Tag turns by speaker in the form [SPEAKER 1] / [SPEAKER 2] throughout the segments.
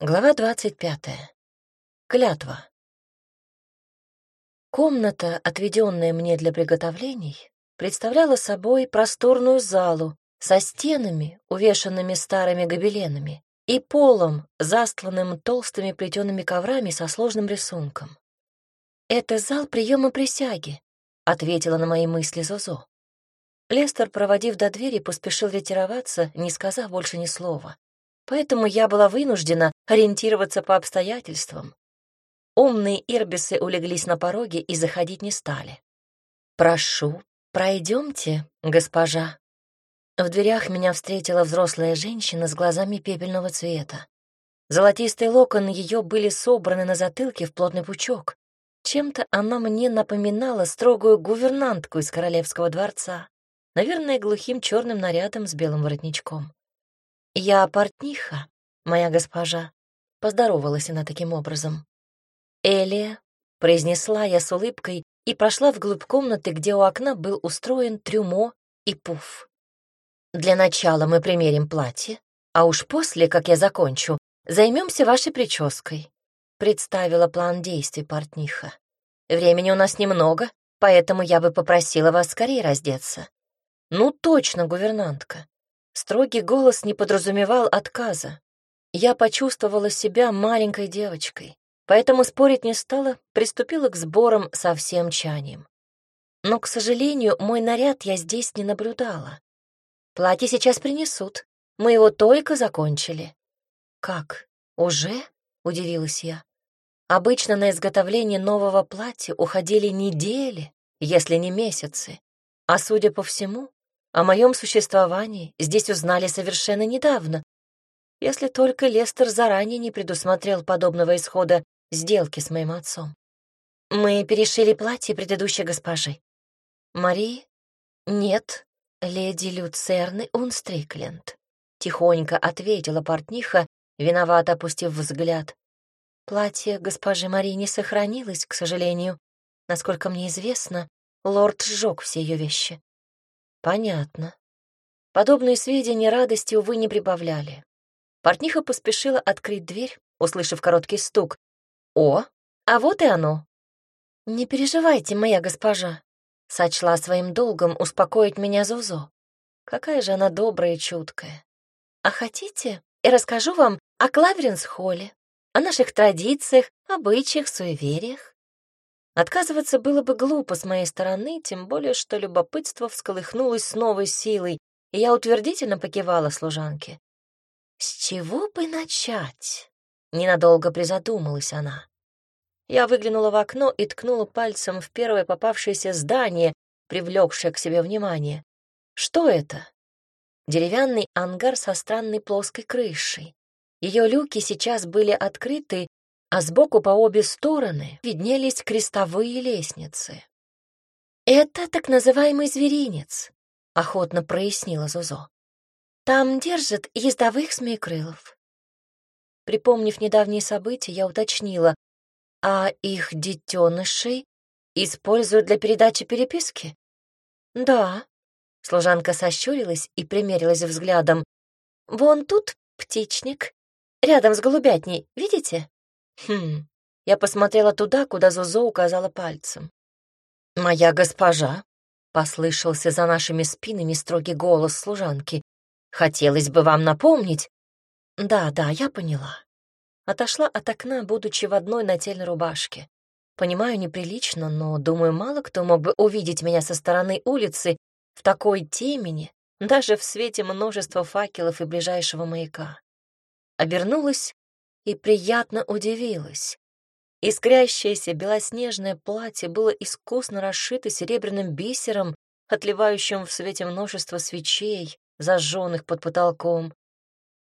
[SPEAKER 1] Глава двадцать пятая. Клятва. Комната, отведенная мне для приготовлений, представляла собой просторную залу со стенами, увешанными старыми гобеленами, и полом, застланным толстыми плетеными коврами со сложным рисунком. «Это зал приема присяги», — ответила на мои мысли Зозо. Лестер, проводив до двери, поспешил ретироваться, не сказав больше ни слова поэтому я была вынуждена ориентироваться по обстоятельствам. Умные ирбисы улеглись на пороге и заходить не стали. «Прошу, пройдемте, госпожа». В дверях меня встретила взрослая женщина с глазами пепельного цвета. Золотистые локоны ее были собраны на затылке в плотный пучок. Чем-то она мне напоминала строгую гувернантку из королевского дворца, наверное, глухим черным нарядом с белым воротничком. «Я портниха, моя госпожа», — поздоровалась она таким образом. «Элия», — произнесла я с улыбкой и прошла вглубь комнаты, где у окна был устроен трюмо и пуф. «Для начала мы примерим платье, а уж после, как я закончу, займемся вашей прической», — представила план действий портниха. «Времени у нас немного, поэтому я бы попросила вас скорее раздеться». «Ну точно, гувернантка. Строгий голос не подразумевал отказа. Я почувствовала себя маленькой девочкой, поэтому спорить не стала, приступила к сборам со всем чанием. Но, к сожалению, мой наряд я здесь не наблюдала. Платье сейчас принесут. Мы его только закончили. Как? Уже? Удивилась я. Обычно на изготовление нового платья уходили недели, если не месяцы. А судя по всему, о моем существовании здесь узнали совершенно недавно, если только Лестер заранее не предусмотрел подобного исхода сделки с моим отцом. Мы перешили платье предыдущей госпожи. Марии? Нет, леди Люцерны Унстрикленд. Тихонько ответила портниха, виновато опустив взгляд. Платье госпожи Марии не сохранилось, к сожалению. Насколько мне известно, лорд сжег все ее вещи. Понятно. Подобные сведения радости, увы, не прибавляли. Портниха поспешила открыть дверь, услышав короткий стук. «О, а вот и оно!» «Не переживайте, моя госпожа», — сочла своим долгом успокоить меня Зузо. Какая же она добрая и чуткая. «А хотите, я расскажу вам о Клаверенс-холле, о наших традициях, обычаях, суевериях?» Отказываться было бы глупо с моей стороны, тем более, что любопытство всколыхнулось с новой силой, и я утвердительно покивала служанке. «С чего бы начать?» — ненадолго призадумалась она. Я выглянула в окно и ткнула пальцем в первое попавшееся здание, привлекшее к себе внимание. Что это? Деревянный ангар со странной плоской крышей. Ее люки сейчас были открыты, а сбоку по обе стороны виднелись крестовые лестницы. «Это так называемый зверинец», — охотно прояснила Зузо. «Там держат ездовых змеекрылов». Припомнив недавние события, я уточнила, а их детенышей используют для передачи переписки? «Да», — служанка сощурилась и примерилась взглядом. «Вон тут птичник, рядом с голубятней, видите?» Хм, я посмотрела туда, куда Зузо указала пальцем. «Моя госпожа», — послышался за нашими спинами строгий голос служанки, «хотелось бы вам напомнить». «Да, да, я поняла». Отошла от окна, будучи в одной нательной рубашке. Понимаю, неприлично, но, думаю, мало кто мог бы увидеть меня со стороны улицы в такой темени, даже в свете множества факелов и ближайшего маяка. Обернулась и приятно удивилась. Искрящееся белоснежное платье было искусно расшито серебряным бисером, отливающим в свете множество свечей, зажженных под потолком.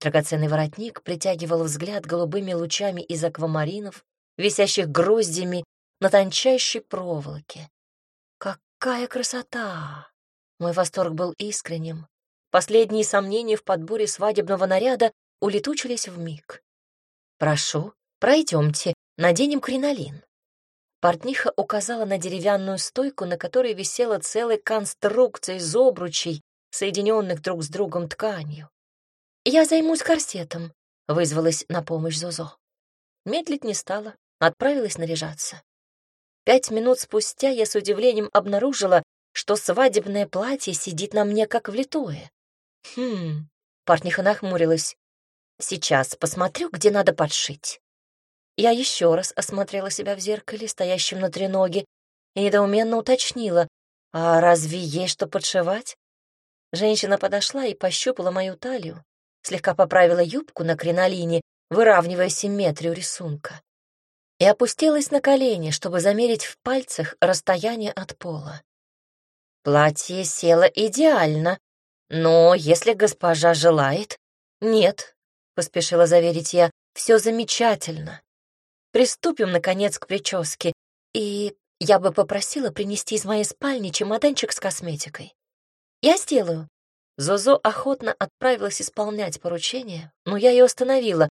[SPEAKER 1] Драгоценный воротник притягивал взгляд голубыми лучами из аквамаринов, висящих гроздями на тончайшей проволоке. Какая красота! Мой восторг был искренним. Последние сомнения в подборе свадебного наряда улетучились в миг. «Прошу, пройдемте, наденем кринолин». Портниха указала на деревянную стойку, на которой висела целая конструкция из обручей, соединенных друг с другом тканью. «Я займусь корсетом. — вызвалась на помощь Зозо. Медлить не стала, отправилась наряжаться. Пять минут спустя я с удивлением обнаружила, что свадебное платье сидит на мне как влитое. Хм, портниха нахмурилась. Сейчас посмотрю, где надо подшить. Я еще раз осмотрела себя в зеркале, стоящем на треноге, и недоуменно уточнила, а разве есть что подшивать? Женщина подошла и пощупала мою талию, слегка поправила юбку на кринолине, выравнивая симметрию рисунка, и опустилась на колени, чтобы замерить в пальцах расстояние от пола. Платье село идеально, но если госпожа желает... Нет, — поспешила заверить я, — все замечательно. Приступим, наконец, к прическе, и я бы попросила принести из моей спальни чемоданчик с косметикой. Я сделаю. Зозо охотно отправилась исполнять поручение, но я ее остановила.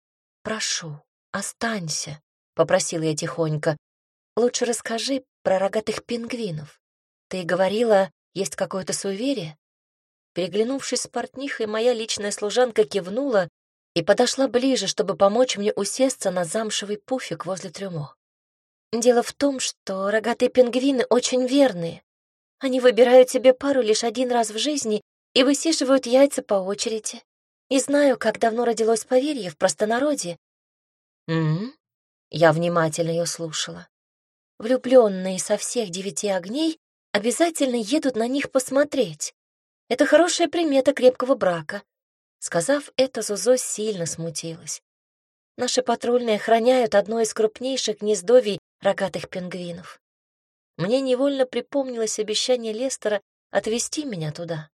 [SPEAKER 1] «Прошу, останься», — попросила я тихонько. «Лучше расскажи про рогатых пингвинов. Ты говорила, есть какое-то суеверие?» Переглянувшись с портнихой, моя личная служанка кивнула и подошла ближе, чтобы помочь мне усесться на замшевый пуфик возле трюмо. Дело в том, что рогатые пингвины очень верные. Они выбирают себе пару лишь один раз в жизни и высиживают яйца по очереди. И знаю, как давно родилось поверье в простонародье. М, Я внимательно ее слушала. Влюбленные со всех девяти огней обязательно едут на них посмотреть. Это хорошая примета крепкого брака. Сказав это, Зузо сильно смутилась. Наши патрульные охраняют одно из крупнейших гнездовий рогатых пингвинов. Мне невольно припомнилось обещание Лестера отвезти меня туда.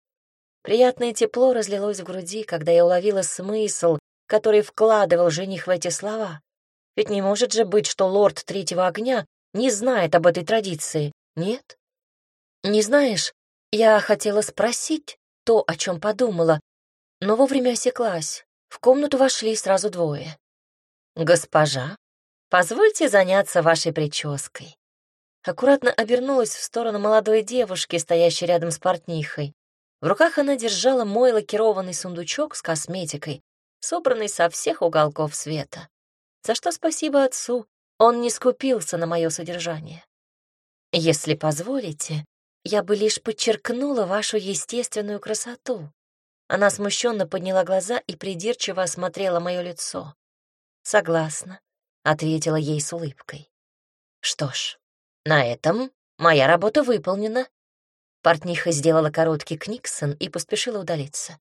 [SPEAKER 1] Приятное тепло разлилось в груди, когда я уловила смысл, который вкладывал жених в эти слова. Ведь не может же быть, что лорд Третьего Огня не знает об этой традиции, нет? Не знаешь, я хотела спросить то, о чем подумала, но вовремя осеклась. В комнату вошли сразу двое. «Госпожа, позвольте заняться вашей прической». Аккуратно обернулась в сторону молодой девушки, стоящей рядом с портнихой. В руках она держала мой лакированный сундучок с косметикой, собранный со всех уголков света. За что спасибо отцу, он не скупился на мое содержание. Если позволите, я бы лишь подчеркнула вашу естественную красоту. Она смущенно подняла глаза и придирчиво осмотрела мое лицо. «Согласна», — ответила ей с улыбкой. «Что ж, на этом моя работа выполнена». Портниха сделала короткий книксон и поспешила удалиться.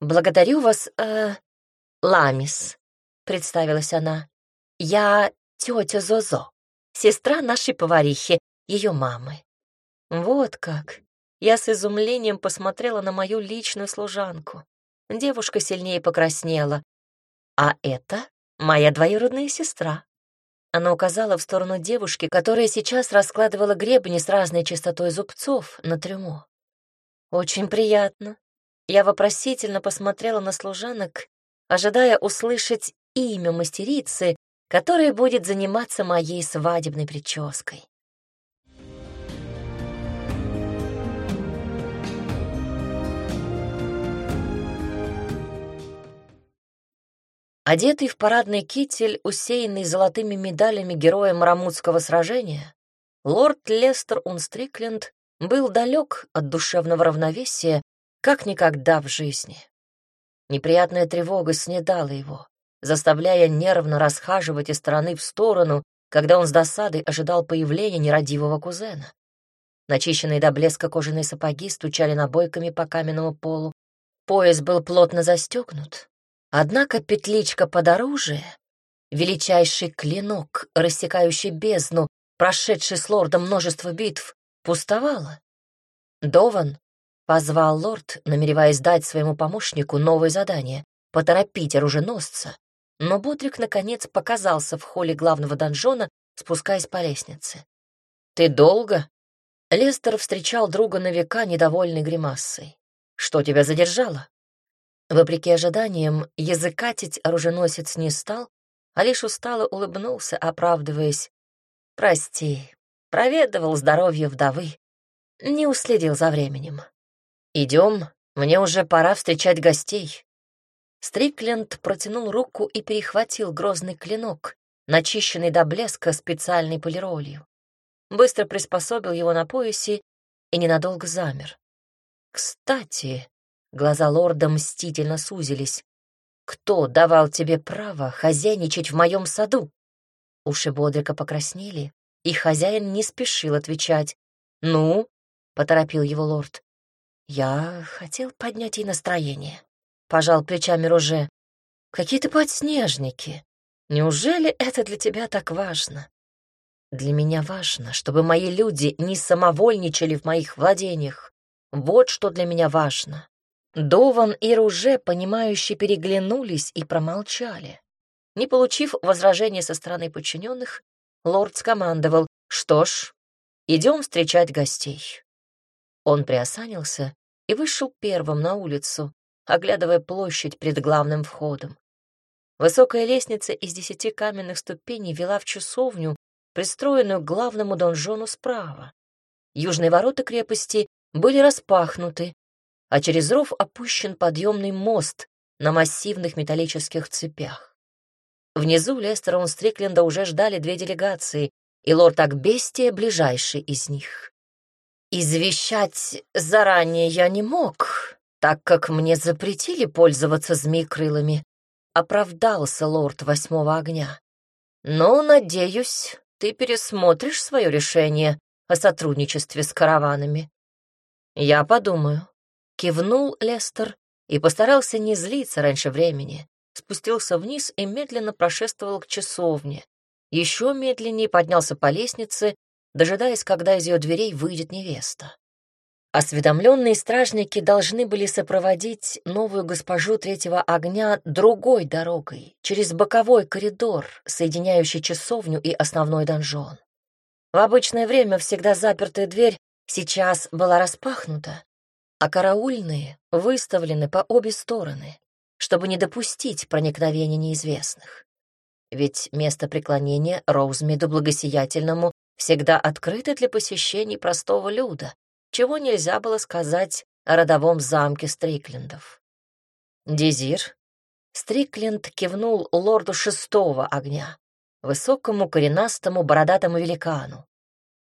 [SPEAKER 1] «Благодарю вас, э, Ламис», — представилась она. «Я тетя Зозо, сестра нашей поварихи, ее мамы». «Вот как!» Я с изумлением посмотрела на мою личную служанку. Девушка сильнее покраснела. «А это моя двоюродная сестра». Она указала в сторону девушки, которая сейчас раскладывала гребни с разной частотой зубцов на трюмо. «Очень приятно». Я вопросительно посмотрела на служанок, ожидая услышать имя мастерицы, которая будет заниматься моей свадебной прической. Одетый в парадный китель, усеянный золотыми медалями героя Марамутского сражения, лорд Лестер Унстрикленд был далек от душевного равновесия, как никогда в жизни. Неприятная тревога снедала его, заставляя нервно расхаживать из стороны в сторону, когда он с досадой ожидал появления нерадивого кузена. Начищенные до блеска кожаные сапоги стучали набойками по каменному полу. Пояс был плотно застегнут, Однако петличка под оружие, величайший клинок, рассекающий бездну, прошедший с лордом множество битв, пустовала. «Дован», — позвал лорд, намереваясь дать своему помощнику новое задание — поторопить оруженосца, но Бодрик, наконец, показался в холле главного донжона, спускаясь по лестнице. «Ты долго?» Лестер встречал друга на века, недовольной гримасой. «Что тебя задержало?» Вопреки ожиданиям, языкатить оруженосец не стал, а лишь устало улыбнулся, оправдываясь. «Прости, проведывал здоровье вдовы, не уследил за временем. Идем, мне уже пора встречать гостей». Стрикленд протянул руку и перехватил грозный клинок, начищенный до блеска специальной полиролью. Быстро приспособил его на поясе и ненадолго замер. «Кстати», — глаза лорда мстительно сузились, «кто давал тебе право хозяйничать в моем саду?» Уши Бодрика покраснели, и хозяин не спешил отвечать. «Ну?» — поторопил его лорд. «Я хотел поднять ей настроение», — пожал плечами Роже. «Какие-то подснежники. Неужели это для тебя так важно?» «Для меня важно, чтобы мои люди не самовольничали в моих владениях. Вот что для меня важно». Дован и Руже, понимающие, переглянулись и промолчали. Не получив возражения со стороны подчиненных, лорд скомандовал «Что ж, идем встречать гостей». Он приосанился и вышел первым на улицу, оглядывая площадь перед главным входом. Высокая лестница из десяти каменных ступеней вела в часовню, пристроенную к главному донжону справа. Южные ворота крепости были распахнуты, а через ров опущен подъемный мост на массивных металлических цепях. Внизу Лестерон Стрикленда уже ждали две делегации, и лорд Акбестия — ближайший из них. Извещать заранее я не мог, так как мне запретили пользоваться змей-крылами, оправдался лорд Восьмого Огня. Но, надеюсь, ты пересмотришь свое решение о сотрудничестве с караванами. Я подумаю. Кивнул Лестер и постарался не злиться раньше времени спустился вниз и медленно прошествовал к часовне. Еще медленнее поднялся по лестнице, дожидаясь, когда из ее дверей выйдет невеста. Осведомленные стражники должны были сопроводить новую госпожу третьего огня другой дорогой, через боковой коридор, соединяющий часовню и основной донжон. В обычное время всегда запертая дверь сейчас была распахнута, а караульные выставлены по обе стороны чтобы не допустить проникновения неизвестных. Ведь место преклонения Роузмеду Благосиятельному всегда открыто для посещений простого люда, чего нельзя было сказать о родовом замке Стриклендов. «Дезир?» Стрикленд кивнул лорду шестого огня, высокому, коренастому, бородатому великану.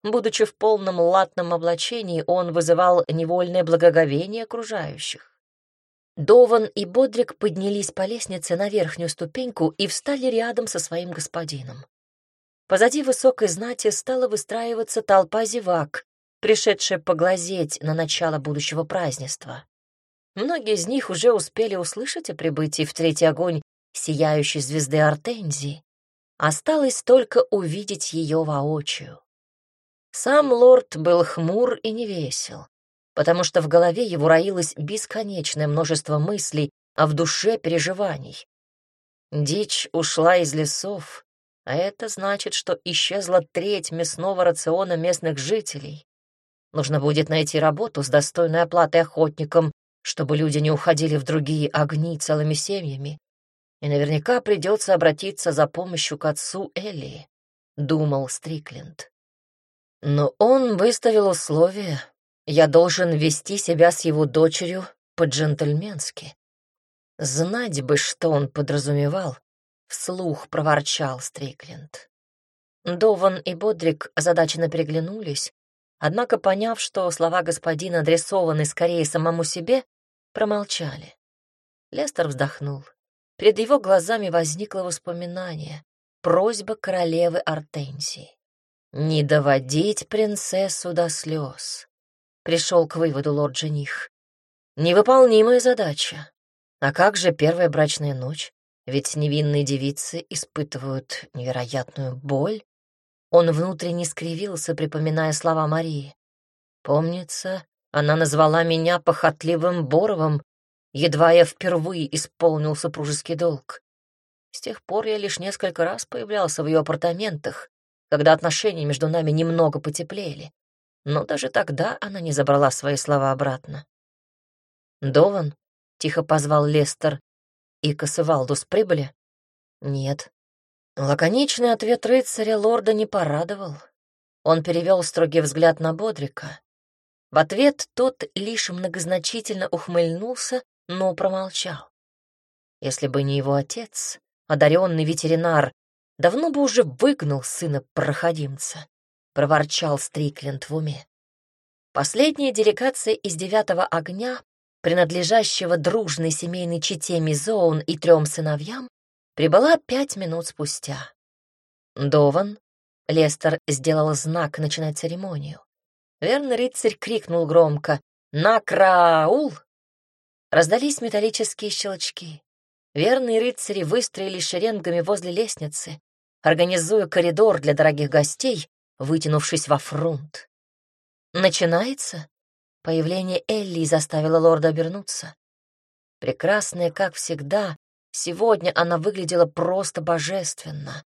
[SPEAKER 1] Будучи в полном латном облачении, он вызывал невольное благоговение окружающих. Дован и Бодрик поднялись по лестнице на верхнюю ступеньку и встали рядом со своим господином. Позади высокой знати стала выстраиваться толпа зевак, пришедшая поглазеть на начало будущего празднества. Многие из них уже успели услышать о прибытии в третий огонь сияющей звезды Артензии. Осталось только увидеть ее воочию. Сам лорд был хмур и невесел потому что в голове его роилось бесконечное множество мыслей, а в душе переживаний. Дичь ушла из лесов, а это значит, что исчезла треть мясного рациона местных жителей. Нужно будет найти работу с достойной оплатой охотникам, чтобы люди не уходили в другие огни целыми семьями. И наверняка придется обратиться за помощью к отцу Элли, — думал Стрикленд. Но он выставил условия, я должен вести себя с его дочерью по-джентльменски. Знать бы, что он подразумевал, вслух проворчал Стрикленд. Дован и Бодрик озадаченно переглянулись, однако, поняв, что слова господина адресованы скорее самому себе, промолчали. Лестер вздохнул. Перед его глазами возникло воспоминание, просьба королевы Артензии. Не доводить принцессу до слез пришел к выводу лорд-жених. Невыполнимая задача. А как же первая брачная ночь? Ведь невинные девицы испытывают невероятную боль. Он внутренне скривился, припоминая слова Марии. Помнится, она назвала меня похотливым Боровым, едва я впервые исполнил супружеский долг. С тех пор я лишь несколько раз появлялся в ее апартаментах, когда отношения между нами немного потеплели но даже тогда она не забрала свои слова обратно. «Дован?» — тихо позвал Лестер. «И Косывалдус прибыли?» «Нет». Лаконичный ответ рыцаря лорда не порадовал. Он перевел строгий взгляд на Бодрика. В ответ тот лишь многозначительно ухмыльнулся, но промолчал. Если бы не его отец, одаренный ветеринар, давно бы уже выгнал сына проходимца, проворчал Стрикленд в уме. Последняя делегация из девятого огня, принадлежащего дружной семейной чете Мизоун и трем сыновьям, прибыла пять минут спустя. Дован, Лестер сделал знак начинать церемонию. Верный рыцарь крикнул громко «На краул!» Раздались металлические щелчки. Верные рыцари выстроились шеренгами возле лестницы, организуя коридор для дорогих гостей, вытянувшись во фронт. «Начинается?» Появление Элли заставило лорда обернуться. Прекрасная, как всегда, сегодня она выглядела просто божественно.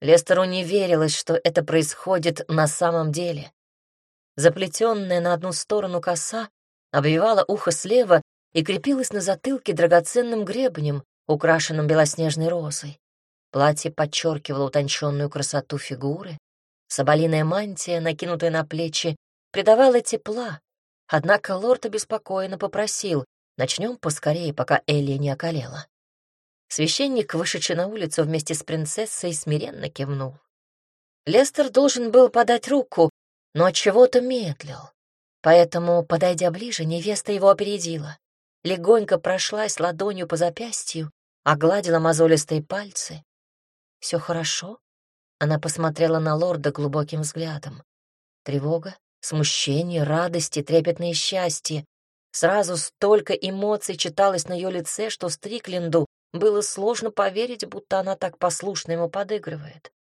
[SPEAKER 1] Лестеру не верилось, что это происходит на самом деле. Заплетенная на одну сторону коса обвивала ухо слева и крепилась на затылке драгоценным гребнем, украшенным белоснежной розой. Платье подчеркивало утонченную красоту фигуры. Соболиная мантия, накинутая на плечи, придавала тепла, однако лорд обеспокоенно попросил «начнем поскорее, пока Элли не околела». Священник, вышедший на улицу вместе с принцессой, смиренно кивнул. Лестер должен был подать руку, но от чего-то медлил. Поэтому, подойдя ближе, невеста его опередила. Легонько прошлась ладонью по запястью, огладила мозолистые пальцы. Все хорошо? Она посмотрела на лорда глубоким взглядом. Тревога, смущение, радость и трепетное счастье. Сразу столько эмоций читалось на ее лице, что Стрикленду было сложно поверить, будто она так послушно ему подыгрывает.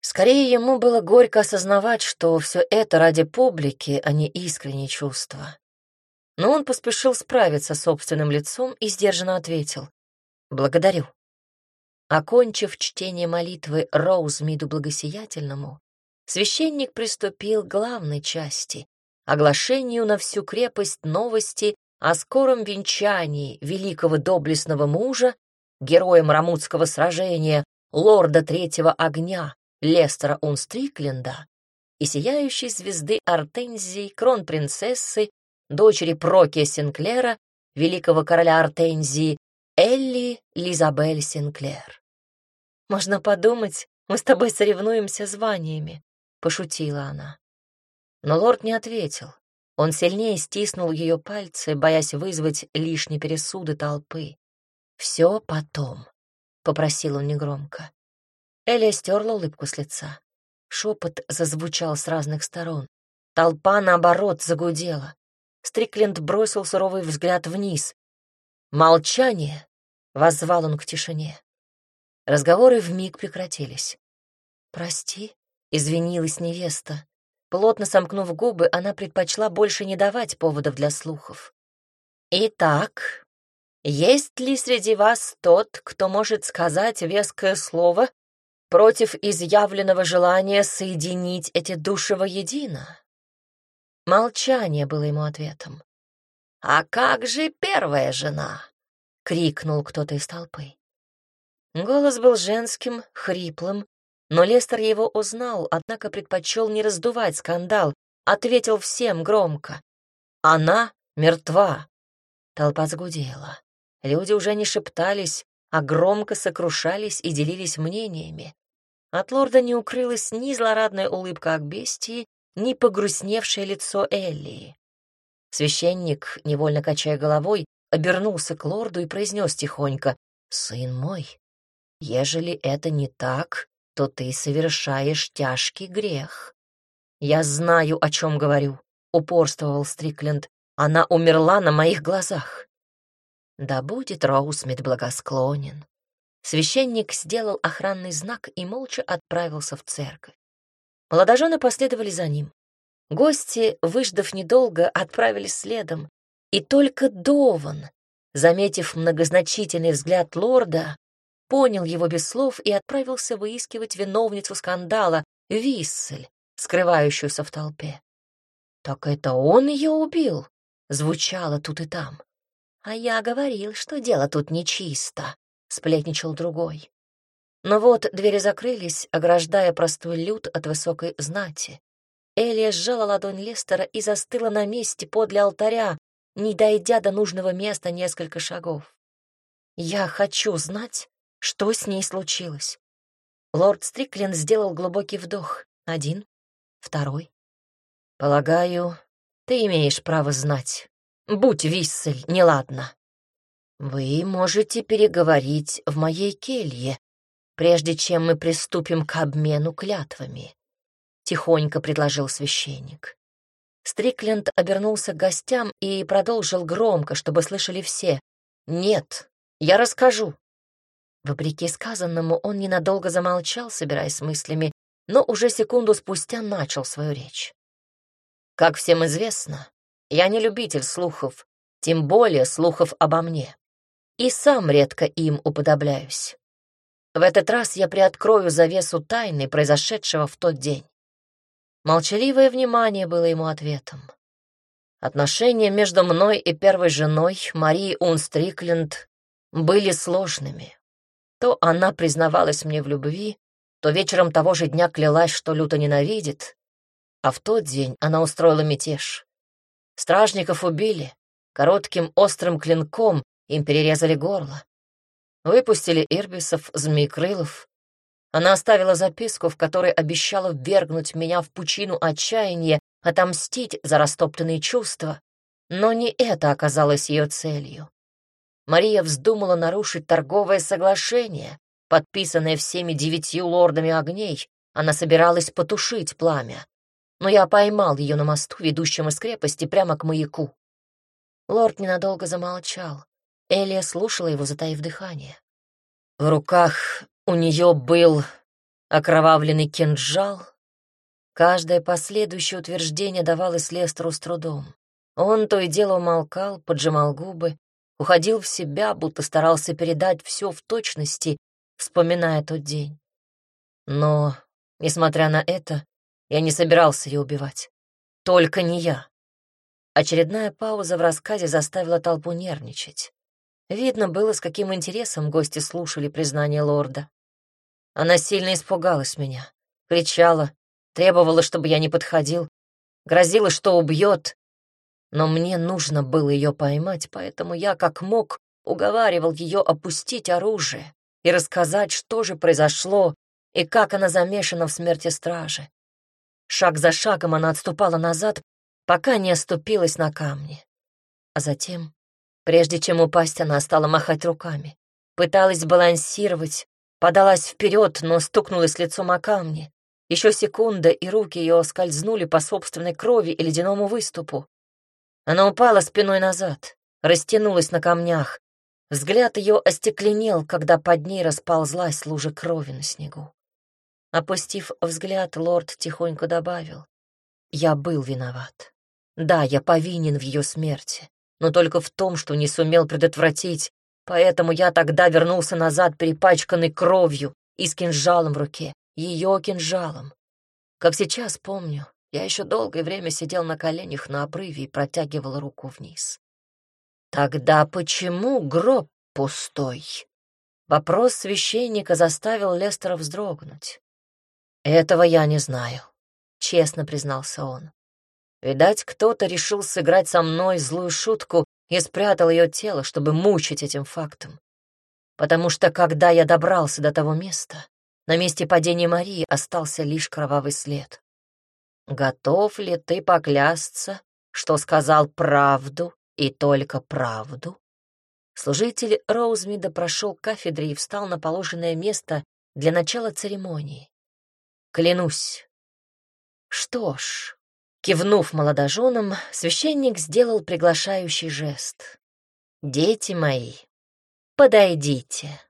[SPEAKER 1] Скорее, ему было горько осознавать, что все это ради публики, а не искренние чувства. Но он поспешил справиться с собственным лицом и сдержанно ответил «Благодарю». Окончив чтение молитвы Роузмиду Благосиятельному, священник приступил к главной части — оглашению на всю крепость новости о скором венчании великого доблестного мужа героем Рамутского сражения, лорда Третьего Огня, Лестера Унстрикленда и сияющей звезды Артензии, кронпринцессы, дочери Прокия Синклера, великого короля Артензии, Элли Лизабель Синклер. «Можно подумать, мы с тобой соревнуемся званиями», — пошутила она. Но лорд не ответил. Он сильнее стиснул ее пальцы, боясь вызвать лишние пересуды толпы. «Все потом», — попросил он негромко. Элия стерла улыбку с лица. Шепот зазвучал с разных сторон. Толпа, наоборот, загудела. Стрикленд бросил суровый взгляд вниз. «Молчание!» — воззвал он к тишине. Разговоры вмиг прекратились. «Прости», — извинилась невеста. Плотно сомкнув губы, она предпочла больше не давать поводов для слухов. «Итак, есть ли среди вас тот, кто может сказать веское слово против изъявленного желания соединить эти души воедино? Молчание было ему ответом. «А как же первая жена?» — крикнул кто-то из толпы. Голос был женским, хриплым, но Лестер его узнал, однако предпочел не раздувать скандал, ответил всем громко. «Она мертва!» Толпа сгудела. Люди уже не шептались, а громко сокрушались и делились мнениями. От лорда не укрылась ни злорадная улыбка Акбестии, ни погрустневшее лицо Эллии. Священник, невольно качая головой, обернулся к лорду и произнес тихонько, «Сын мой, ежели это не так, то ты совершаешь тяжкий грех». «Я знаю, о чем говорю», — упорствовал Стрикленд. «Она умерла на моих глазах». Да будет Роусмит благосклонен. Священник сделал охранный знак и молча отправился в церковь. Молодожены последовали за ним. Гости, выждав недолго, отправились следом, и только Дован, заметив многозначительный взгляд лорда, понял его без слов и отправился выискивать виновницу скандала, Виссель, скрывающуюся в толпе. «Так это он ее убил?» — звучало тут и там. «А я говорил, что дело тут нечисто», — сплетничал другой. Но вот двери закрылись, ограждая простой люд от высокой знати. Элия сжала ладонь Лестера и застыла на месте подле алтаря, не дойдя до нужного места несколько шагов. Я хочу знать, что с ней случилось. Лорд Стриклин сделал глубокий вдох. Один, второй. Полагаю, ты имеешь право знать. Будь Виссель, неладно. Вы можете переговорить в моей келье, прежде чем мы приступим к обмену клятвами, тихонько предложил священник. Стрикленд обернулся к гостям и продолжил громко, чтобы слышали все. «Нет, я расскажу». Вопреки сказанному, он ненадолго замолчал, собираясь с мыслями, но уже секунду спустя начал свою речь. «Как всем известно, я не любитель слухов, тем более слухов обо мне. И сам редко им уподобляюсь. В этот раз я приоткрою завесу тайны, произошедшего в тот день. Молчаливое внимание было ему ответом. Отношения между мной и первой женой, Марией Унстрикленд, были сложными. То она признавалась мне в любви, то вечером того же дня клялась, что люто ненавидит, а в тот день она устроила мятеж. Стражников убили, коротким острым клинком им перерезали горло. Выпустили ирбисов, змеекрылов, она оставила записку, в которой обещала ввергнуть меня в пучину отчаяния, отомстить за растоптанные чувства. Но не это оказалось ее целью. Мария вздумала нарушить торговое соглашение, подписанное всеми девятью лордами огней. Она собиралась потушить пламя. Но я поймал ее на мосту, ведущем из крепости, прямо к маяку. Лорд ненадолго замолчал. Элия слушала его, затаив дыхание. В руках у нее был окровавленный кинжал. Каждое последующее утверждение давалось Лестеру с трудом. Он то и дело умолкал, поджимал губы, уходил в себя, будто старался передать все в точности, вспоминая тот день. Но, несмотря на это, я не собирался ее убивать. Только не я. Очередная пауза в рассказе заставила толпу нервничать. Видно было, с каким интересом гости слушали признание лорда. Она сильно испугалась меня, кричала, требовала, чтобы я не подходил, грозила, что убьет. Но мне нужно было ее поймать, поэтому я, как мог, уговаривал ее опустить оружие и рассказать, что же произошло и как она замешана в смерти стражи. Шаг за шагом она отступала назад, пока не оступилась на камни. А затем, прежде чем упасть, она стала махать руками, пыталась балансировать, Подалась вперед, но стукнулась лицом о камни. Еще секунда, и руки ее скользнули по собственной крови и ледяному выступу. Она упала спиной назад, растянулась на камнях. Взгляд ее остекленел, когда под ней расползлась лужа крови на снегу. Опустив взгляд, лорд тихонько добавил. «Я был виноват. Да, я повинен в ее смерти, но только в том, что не сумел предотвратить Поэтому я тогда вернулся назад, перепачканный кровью и с кинжалом в руке, ее кинжалом. Как сейчас помню, я еще долгое время сидел на коленях на обрыве и протягивал руку вниз. Тогда почему гроб пустой? Вопрос священника заставил Лестера вздрогнуть. Этого я не знаю, честно признался он. Видать, кто-то решил сыграть со мной злую шутку и спрятал ее тело, чтобы мучить этим фактом. Потому что, когда я добрался до того места, на месте падения Марии остался лишь кровавый след. Готов ли ты поклясться, что сказал правду и только правду? Служитель Роузмида прошел к кафедре и встал на положенное место для начала церемонии. Клянусь. Что ж, Кивнув молодоженам, священник сделал приглашающий жест. «Дети мои, подойдите».